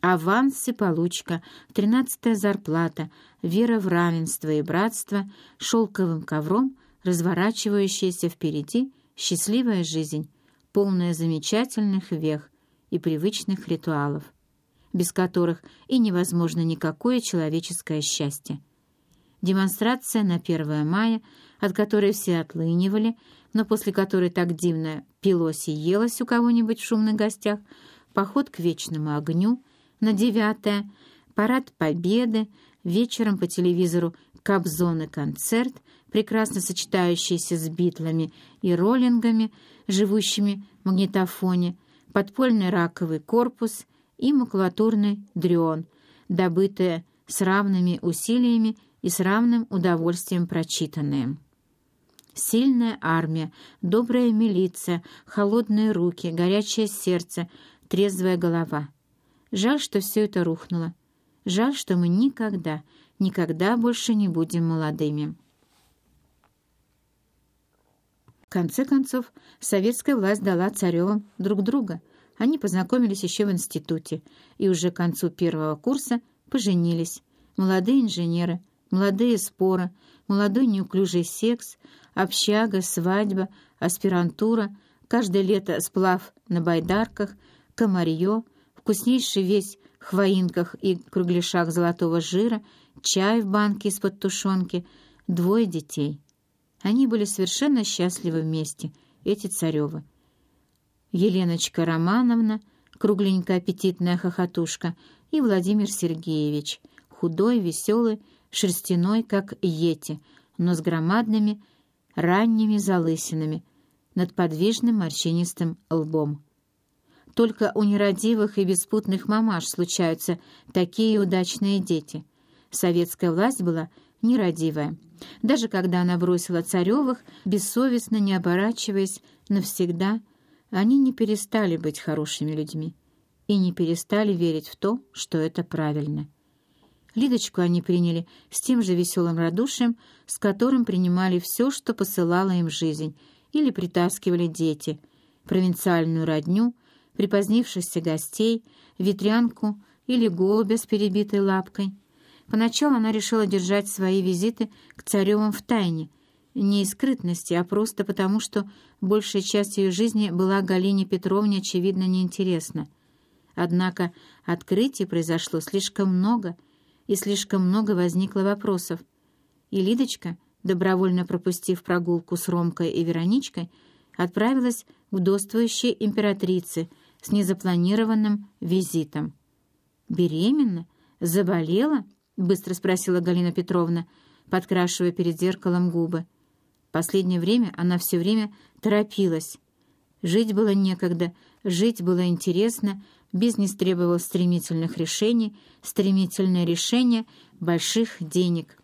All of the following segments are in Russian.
Авансы, получка, тринадцатая зарплата, вера в равенство и братство, шелковым ковром, разворачивающаяся впереди счастливая жизнь, полная замечательных вех и привычных ритуалов, без которых и невозможно никакое человеческое счастье. Демонстрация на 1 мая, от которой все отлынивали, но после которой так дивно пилось и елось у кого-нибудь в шумных гостях, поход к вечному огню на 9 парад победы, вечером по телевизору Кобзон и концерт, прекрасно сочетающийся с битлами и роллингами, живущими в магнитофоне, подпольный раковый корпус и макулатурный дрён, добытые с равными усилиями и с равным удовольствием прочитанные. Сильная армия, добрая милиция, холодные руки, горячее сердце, трезвая голова. Жаль, что все это рухнуло. Жаль, что мы никогда, никогда больше не будем молодыми. В конце концов, советская власть дала Царевым друг друга. Они познакомились еще в институте и уже к концу первого курса поженились. Молодые инженеры, молодые споры, молодой неуклюжий секс, общага, свадьба, аспирантура, каждое лето сплав на байдарках, комарье, вкуснейший весь в хвоинках и кругляшах золотого жира, чай в банке из-под тушенки, двое детей — они были совершенно счастливы вместе, эти Царевы. Еленочка Романовна, кругленькая аппетитная хохотушка, и Владимир Сергеевич, худой, веселый, шерстяной, как йети, но с громадными ранними залысинами над подвижным морщинистым лбом. Только у нерадивых и беспутных мамаш случаются такие удачные дети. Советская власть была нерадивая. Даже когда она бросила Царевых, бессовестно не оборачиваясь навсегда, они не перестали быть хорошими людьми и не перестали верить в то, что это правильно. Лидочку они приняли с тем же веселым радушием, с которым принимали все, что посылала им жизнь, или притаскивали дети, провинциальную родню, припозднившихся гостей, ветрянку или голубя с перебитой лапкой — Поначалу она решила держать свои визиты к Царевым в тайне, не из скрытности, а просто потому, что большая часть ее жизни была Галине Петровне, очевидно, неинтересна. Однако открытий произошло слишком много, и слишком много возникло вопросов. И Лидочка, добровольно пропустив прогулку с Ромкой и Вероничкой, отправилась к вдовствующей императрице с незапланированным визитом. «Беременна? Заболела?» — быстро спросила Галина Петровна, подкрашивая перед зеркалом губы. Последнее время она все время торопилась. Жить было некогда, жить было интересно, бизнес требовал стремительных решений, стремительное решение больших денег.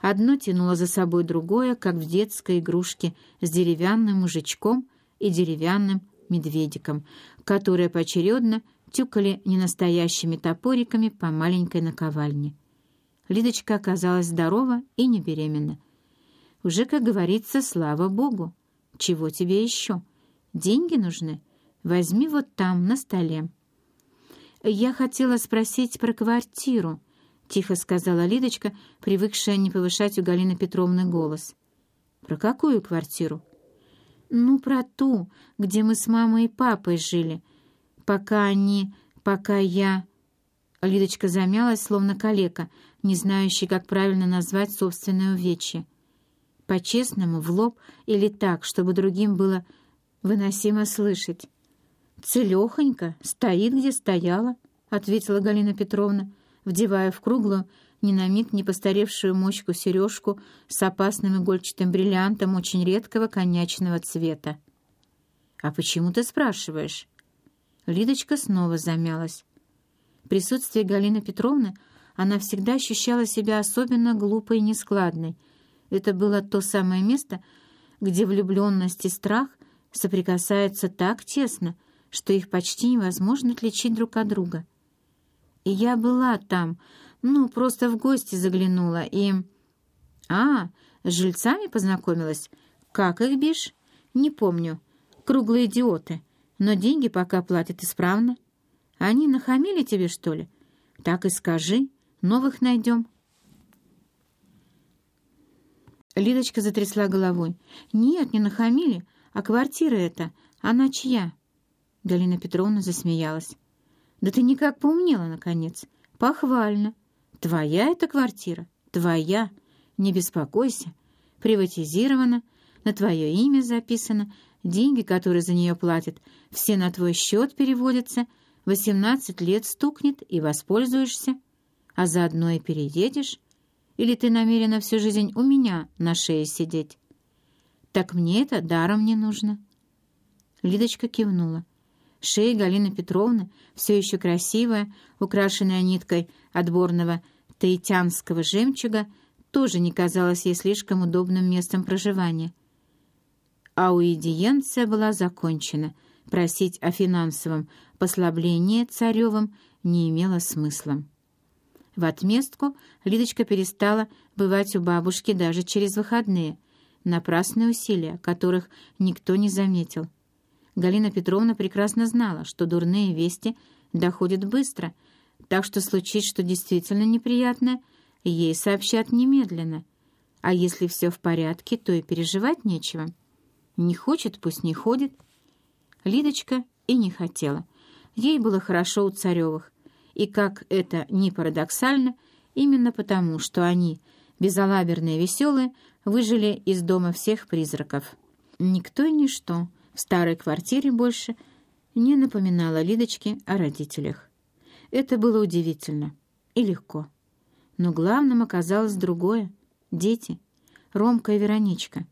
Одно тянуло за собой другое, как в детской игрушке с деревянным мужичком и деревянным медведиком, которые поочередно тюкали ненастоящими топориками по маленькой наковальне. Лидочка оказалась здорова и не беременна. Уже, как говорится, слава Богу. Чего тебе еще? Деньги нужны? Возьми вот там, на столе. «Я хотела спросить про квартиру», — тихо сказала Лидочка, привыкшая не повышать у Галины Петровны голос. «Про какую квартиру?» «Ну, про ту, где мы с мамой и папой жили, пока они... пока я...» Лидочка замялась, словно калека, не знающий, как правильно назвать собственное увечье. По-честному, в лоб или так, чтобы другим было выносимо слышать. «Целехонько, стоит, где стояла», — ответила Галина Петровна, вдевая в круглую, ни на миг не постаревшую мочку сережку с опасным игольчатым бриллиантом очень редкого коньячного цвета. «А почему ты спрашиваешь?» Лидочка снова замялась. Присутствие Галины Петровны она всегда ощущала себя особенно глупой и нескладной. Это было то самое место, где влюбленность и страх соприкасаются так тесно, что их почти невозможно отличить друг от друга. И я была там, ну, просто в гости заглянула, и... А, с жильцами познакомилась? Как их бишь? Не помню. Круглые идиоты. Но деньги пока платят исправно. Они нахамили тебе, что ли? Так и скажи, новых найдем». Лидочка затрясла головой. «Нет, не нахамили, а квартира эта, она чья?» Галина Петровна засмеялась. «Да ты никак поумнела, наконец. Похвально. Твоя эта квартира? Твоя. Не беспокойся. Приватизирована, на твое имя записано, деньги, которые за нее платят, все на твой счет переводятся, восемнадцать лет стукнет и воспользуешься, а заодно и переедешь. Или ты намерена всю жизнь у меня на шее сидеть? Так мне это даром не нужно». Лидочка кивнула. Шея Галины Петровны, все еще красивая, украшенная ниткой отборного таитянского жемчуга, тоже не казалась ей слишком удобным местом проживания. Ауидиенция была закончена. Просить о финансовом послаблении царевым не имело смысла. В отместку Лидочка перестала бывать у бабушки даже через выходные. Напрасные усилия, которых никто не заметил. Галина Петровна прекрасно знала, что дурные вести доходят быстро, так что случись что действительно неприятное, ей сообщат немедленно. А если все в порядке, то и переживать нечего. Не хочет, пусть не ходит. Лидочка и не хотела. Ей было хорошо у Царевых. И, как это ни парадоксально, именно потому, что они, безалаберные веселые, выжили из дома всех призраков. Никто и ничто — в старой квартире больше не напоминала Лидочке о родителях. Это было удивительно и легко. Но главным оказалось другое — дети, Ромка и Вероничка.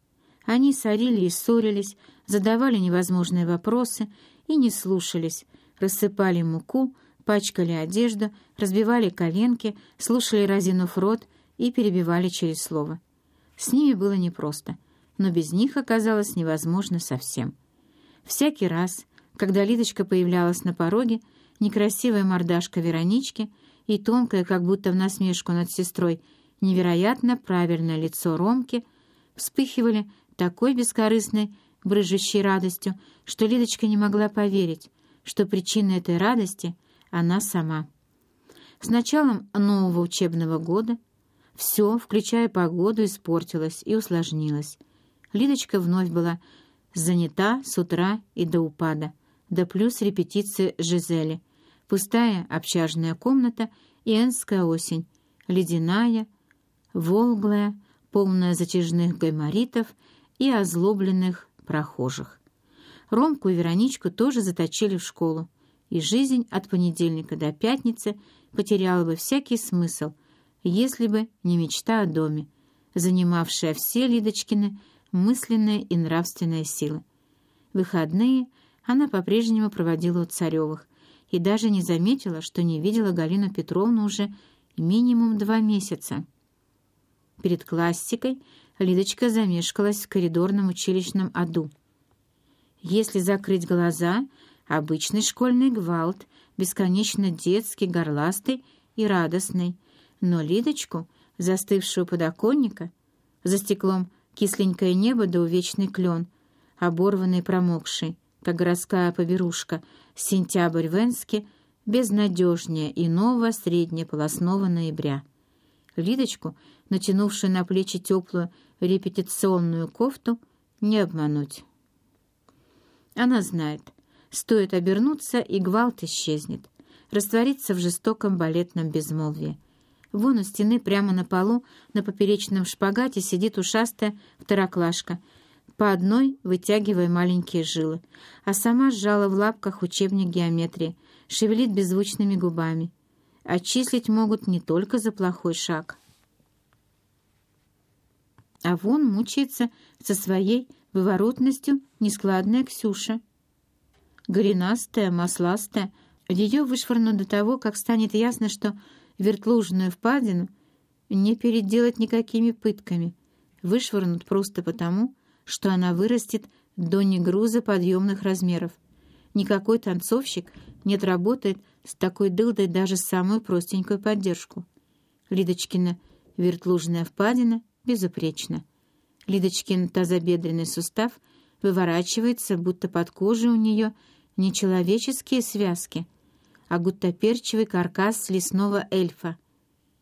Они сорили и ссорились, задавали невозможные вопросы и не слушались, рассыпали муку, пачкали одежду, разбивали коленки, слушали разинув рот и перебивали через слово. С ними было непросто, но без них оказалось невозможно совсем. Всякий раз, когда Лидочка появлялась на пороге, некрасивая мордашка Веронички и тонкое, как будто в насмешку над сестрой, невероятно правильное лицо Ромки вспыхивали такой бескорыстной, брыжущей радостью, что Лидочка не могла поверить, что причина этой радости — она сама. С началом нового учебного года все, включая погоду, испортилось и усложнилось. Лидочка вновь была занята с утра и до упада, да плюс репетиции Жизели, пустая общажная комната и энская осень, ледяная, волглая, полная затяжных гайморитов и озлобленных прохожих. Ромку и Вероничку тоже заточили в школу, и жизнь от понедельника до пятницы потеряла бы всякий смысл, если бы не мечта о доме, занимавшая все Лидочкины мысленная и нравственная сила. Выходные она по-прежнему проводила у Царевых и даже не заметила, что не видела Галину Петровну уже минимум два месяца. Перед классикой Лидочка замешкалась в коридорном училищном аду. Если закрыть глаза, обычный школьный гвалт, бесконечно детский, горластый и радостный, но Лидочку, застывшую подоконника, за стеклом кисленькое небо да увечный клен, оборванный промокший, как городская поберушка, сентябрь в Энске, безнадежнее иного среднеполосного ноября. Лидочку, натянувшую на плечи теплую репетиционную кофту, не обмануть. Она знает, стоит обернуться, и гвалт исчезнет, растворится в жестоком балетном безмолвии. Вон у стены прямо на полу на поперечном шпагате сидит ушастая второклашка, по одной вытягивая маленькие жилы, а сама сжала в лапках учебник геометрии, шевелит беззвучными губами. Отчислить могут не только за плохой шаг. А вон мучается со своей выворотностью нескладная Ксюша. Горенастая, масластая, ее вышвырнут до того, как станет ясно, что вертлужную впадину не переделать никакими пытками, вышвырнут просто потому, что она вырастет до негруза подъемных размеров. Никакой танцовщик не отработает с такой дылдой даже самую простенькую поддержку. Лидочкина вертлужная впадина безупречна. Лидочкин тазобедренный сустав выворачивается, будто под кожей у нее нечеловеческие связки — а гуттаперчивый каркас лесного эльфа.